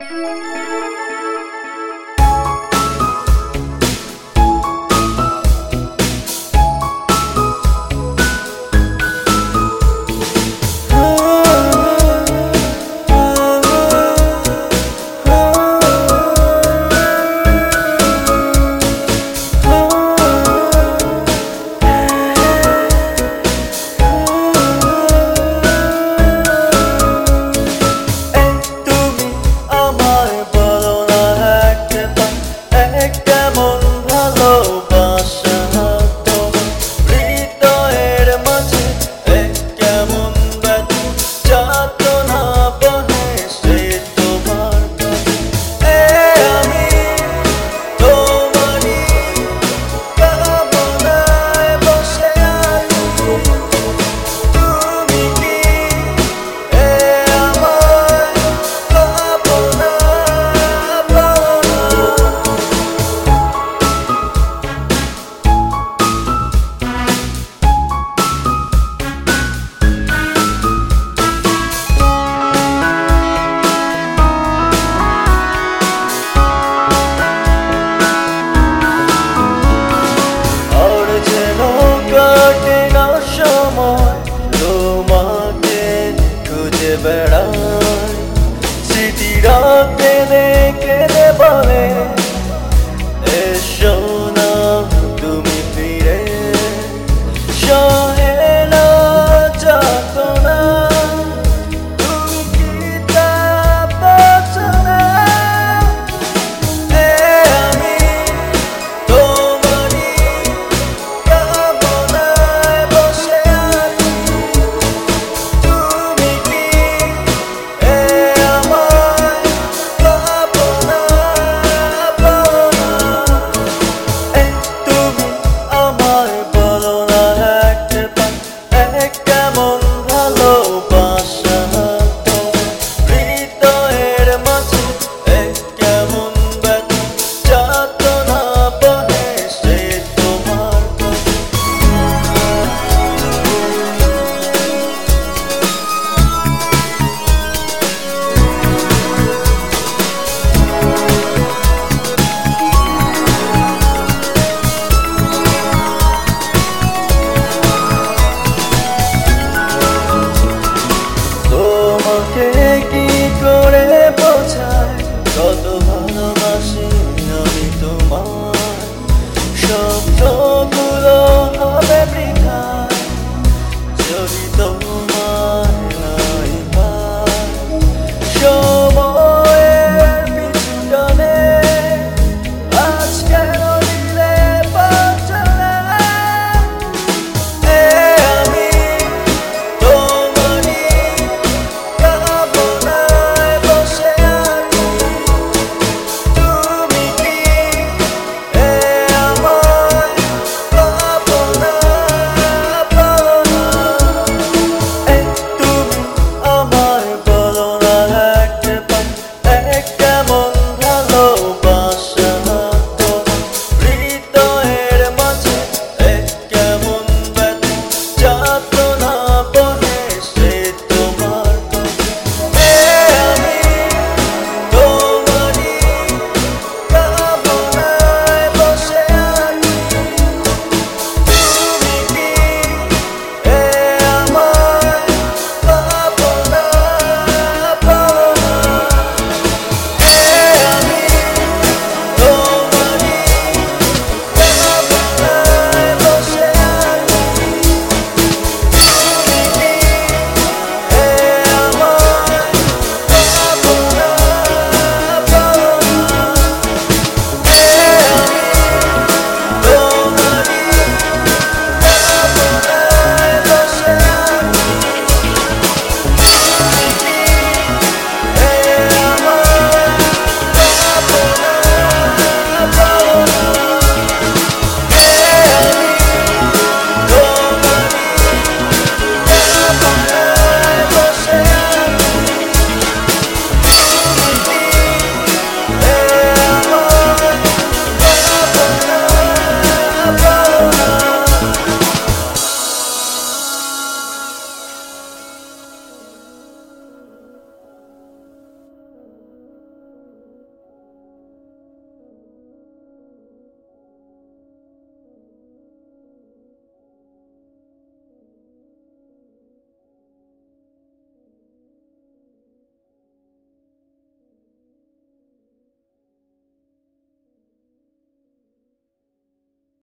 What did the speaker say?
Música गिरा तेरे के दे बावे Kudo, kudo, kudo.